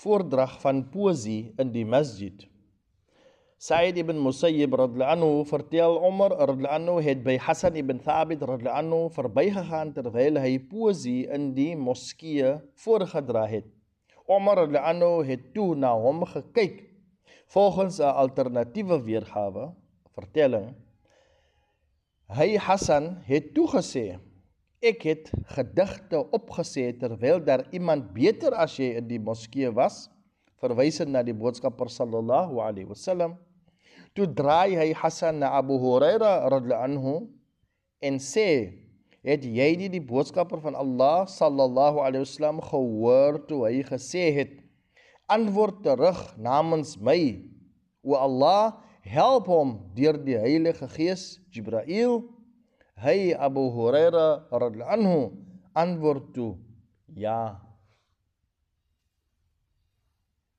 voordrag van poesie in die masjid. Sa'id ibn Musayyib radhiyallahu anhu vertel Omar radhiyallahu anhu het by Hassan ibn Thabit radhiyallahu anhu verbygegaan terwyl hy poesie in die moskee voorgedra het. Omar radhiyallahu anhu het toe na hom gekyk volgens 'n alternatiewe weergawe vertelling. Hy Hassan het toe gesê Ek het gedigte opgesê terwyl daar iemand beter as jy in die moskee was, verwysend na die boodskapper sallallahu alaihi wasallam. Toe draai hy Hassan na Abu Huraira radhiyallahu anhu en sê: "Het jy nie die boodskapper van Allah sallallahu alaihi wasallam gehoor toe hy gesê het: Antwoord terug namens my, o Allah, help hom deur die Heilige Gees Jibril." Hy Abu Huraira radhiyallahu anhu antwoord toe: Ja.